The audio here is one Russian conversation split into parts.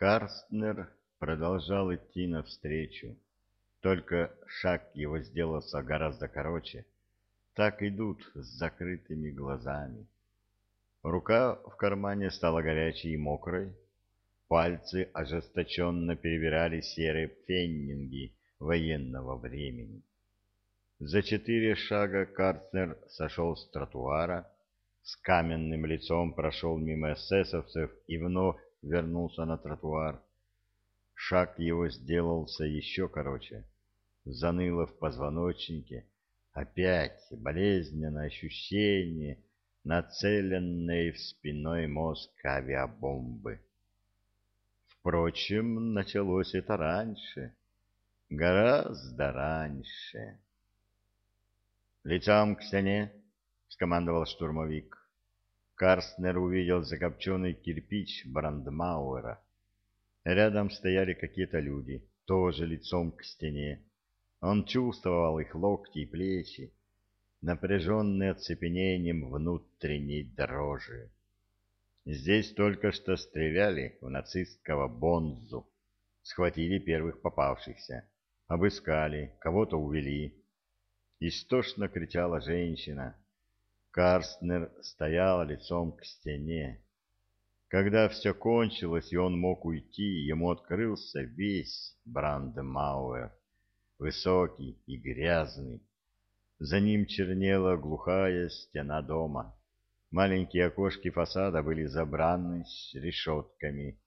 Карстнер продолжал идти навстречу, только шаг его сделался гораздо короче. Так идут с закрытыми глазами. Рука в кармане стала горячей и мокрой. Пальцы ожесточенно перебирали серые пфеннинги военного времени. За четыре шага Карцнер сошел с тротуара, с каменным лицом прошел мимо эсэсовцев и вновь вернулся на тротуар. Шаг его сделался еще короче. Заныло в позвоночнике. Опять болезненное ощущение, нацеленное в спиной мозг авиабомбы. Впрочем, началось это раньше, гораздо раньше. «Лицом к стене!» — скомандовал штурмовик. Карстнер увидел закопченный кирпич Брандмауэра. Рядом стояли какие-то люди, тоже лицом к стене. Он чувствовал их локти и плечи, напряженные оцепенением внутренней дрожи. Здесь только что стреляли в нацистского Бонзу, схватили первых попавшихся, обыскали, кого-то увели. Истошно кричала женщина. Карстнер стоял лицом к стене. Когда все кончилось, и он мог уйти, ему открылся весь Брандмауэр, высокий и грязный. За ним чернела глухая стена дома. Маленькие окошки фасада были забраны с решетками.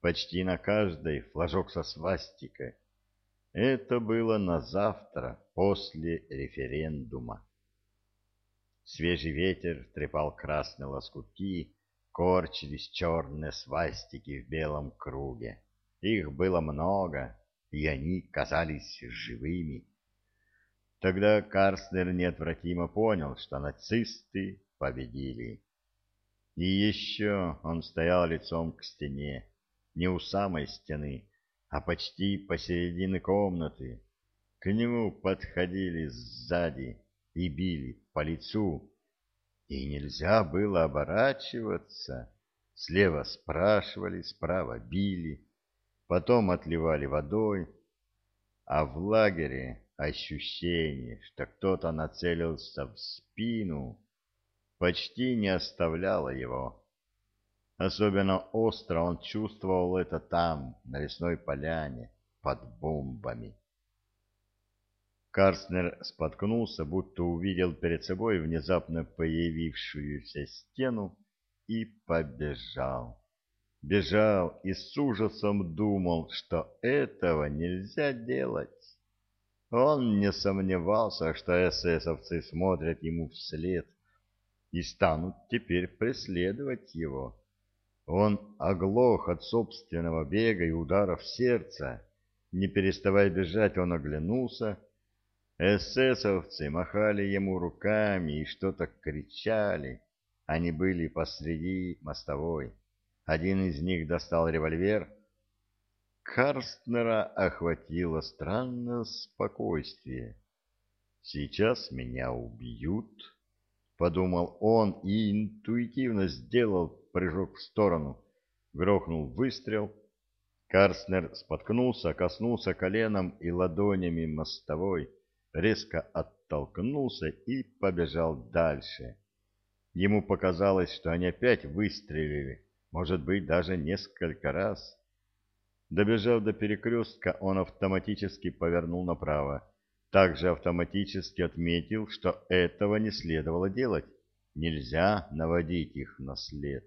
Почти на каждой флажок со свастикой. Это было на завтра, после референдума. Свежий ветер трепал красные лоскутки, корчились черные свастики в белом круге. Их было много, и они казались живыми. Тогда Карстнер неотвратимо понял, что нацисты победили. И еще он стоял лицом к стене, не у самой стены, а почти посередине комнаты. К нему подходили сзади и били по лицу, и нельзя было оборачиваться. Слева спрашивали, справа били, потом отливали водой, а в лагере ощущение, что кто-то нацелился в спину, почти не оставляло его. Особенно остро он чувствовал это там, на лесной поляне, под бомбами. Карстнер споткнулся, будто увидел перед собой внезапно появившуюся стену и побежал. Бежал и с ужасом думал, что этого нельзя делать. Он не сомневался, что эсэсовцы смотрят ему вслед и станут теперь преследовать его. Он оглох от собственного бега и ударов сердца. Не переставая бежать, он оглянулся. Эсэсовцы махали ему руками и что-то кричали. Они были посреди мостовой. Один из них достал револьвер. Карстнера охватило странное спокойствие. «Сейчас меня убьют», — подумал он и интуитивно сделал прыжок в сторону. Грохнул выстрел. Карстнер споткнулся, коснулся коленом и ладонями мостовой, резко оттолкнулся и побежал дальше. Ему показалось, что они опять выстрелили, может быть, даже несколько раз. Добежав до перекрестка, он автоматически повернул направо. Также автоматически отметил, что этого не следовало делать. Нельзя наводить их на след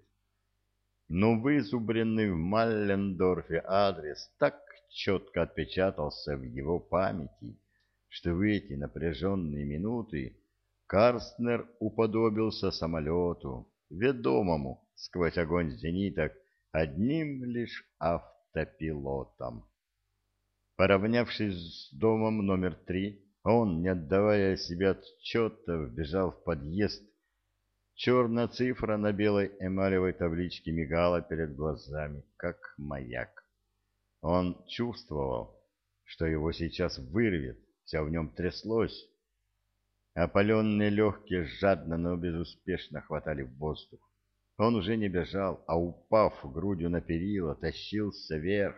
но вызубренный в Маллендорфе адрес так четко отпечатался в его памяти, что в эти напряженные минуты Карстнер уподобился самолету, ведомому сквозь огонь зениток одним лишь автопилотом. Поравнявшись с домом номер три, он, не отдавая себе отчета, вбежал в подъезд Черная цифра на белой эмалевой табличке мигала перед глазами, как маяк. Он чувствовал, что его сейчас вырвет, все в нем тряслось. Опаленные легкие жадно, но безуспешно хватали в воздух. Он уже не бежал, а, упав грудью на перила, тащился вверх,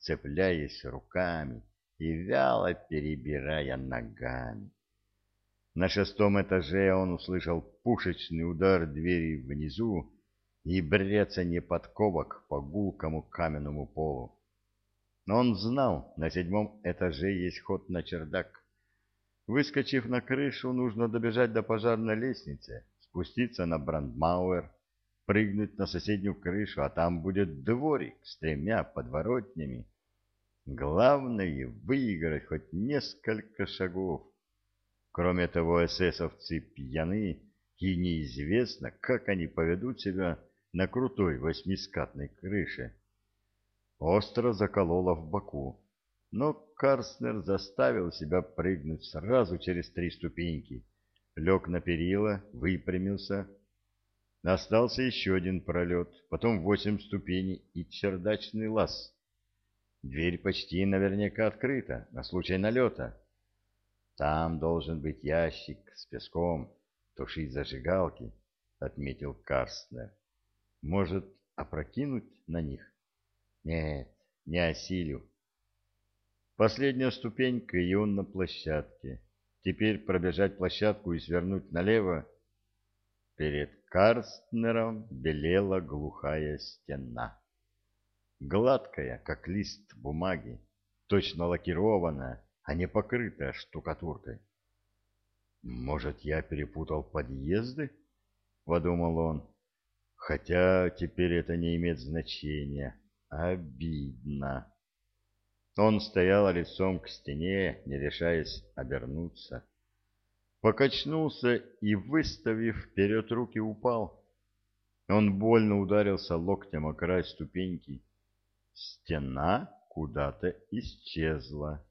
цепляясь руками и вяло перебирая ногами. На шестом этаже он услышал пушечный удар двери внизу и брецанье подковок по гулкому каменному полу. Но он знал, на седьмом этаже есть ход на чердак. Выскочив на крышу, нужно добежать до пожарной лестницы, спуститься на Брандмауэр, прыгнуть на соседнюю крышу, а там будет дворик с тремя подворотнями. Главное — выиграть хоть несколько шагов. Кроме того, эсэсовцы пьяны, и неизвестно, как они поведут себя на крутой восьмискатной крыше. Остро закололо в боку, но Карстнер заставил себя прыгнуть сразу через три ступеньки, лег на перила, выпрямился. Остался еще один пролет, потом восемь ступеней и чердачный лаз. Дверь почти наверняка открыта, на случай налета. Там должен быть ящик с песком, тушить зажигалки, — отметил Карстнер. Может, опрокинуть на них? Нет, не осилю. Последняя ступенька, и он на площадке. Теперь пробежать площадку и свернуть налево. Перед Карстнером белела глухая стена. Гладкая, как лист бумаги, точно лакированная, а не покрытая штукатуркой. «Может, я перепутал подъезды?» — подумал он. «Хотя теперь это не имеет значения. Обидно». Он стоял лицом к стене, не решаясь обернуться. Покачнулся и, выставив вперед руки, упал. Он больно ударился локтем о край ступеньки. Стена куда-то исчезла.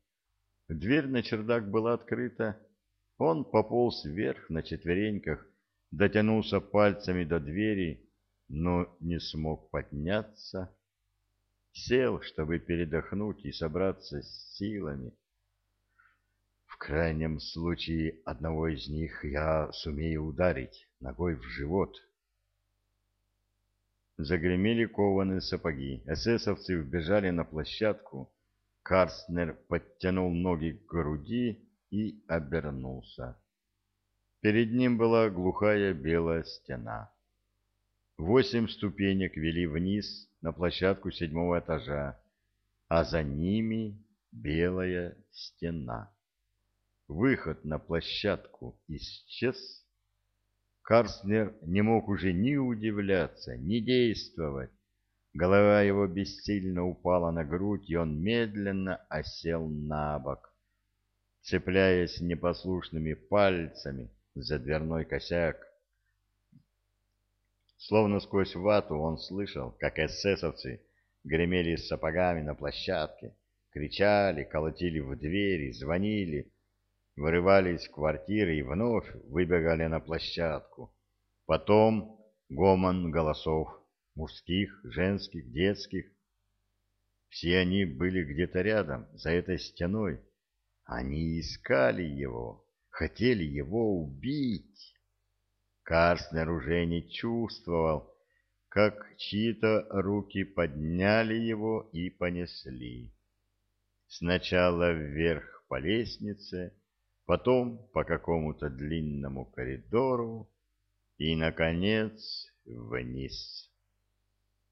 Дверь на чердак была открыта. Он пополз вверх на четвереньках, дотянулся пальцами до двери, но не смог подняться. Сел, чтобы передохнуть и собраться с силами. В крайнем случае одного из них я сумею ударить ногой в живот. Загремели кованые сапоги. Эсэсовцы вбежали на площадку, Карстнер подтянул ноги к груди и обернулся. Перед ним была глухая белая стена. Восемь ступенек вели вниз на площадку седьмого этажа, а за ними белая стена. Выход на площадку исчез. Карстнер не мог уже ни удивляться, ни действовать. Голова его бессильно упала на грудь, и он медленно осел на бок, цепляясь непослушными пальцами за дверной косяк. Словно сквозь вату он слышал, как эсэсовцы гремели сапогами на площадке, кричали, колотили в двери, звонили, вырывались в квартиры и вновь выбегали на площадку. Потом гомон голосов мужских, женских, детских. Все они были где-то рядом, за этой стеной. Они искали его, хотели его убить. Карстнер уже не чувствовал, как чьи-то руки подняли его и понесли. Сначала вверх по лестнице, потом по какому-то длинному коридору и, наконец, вниз.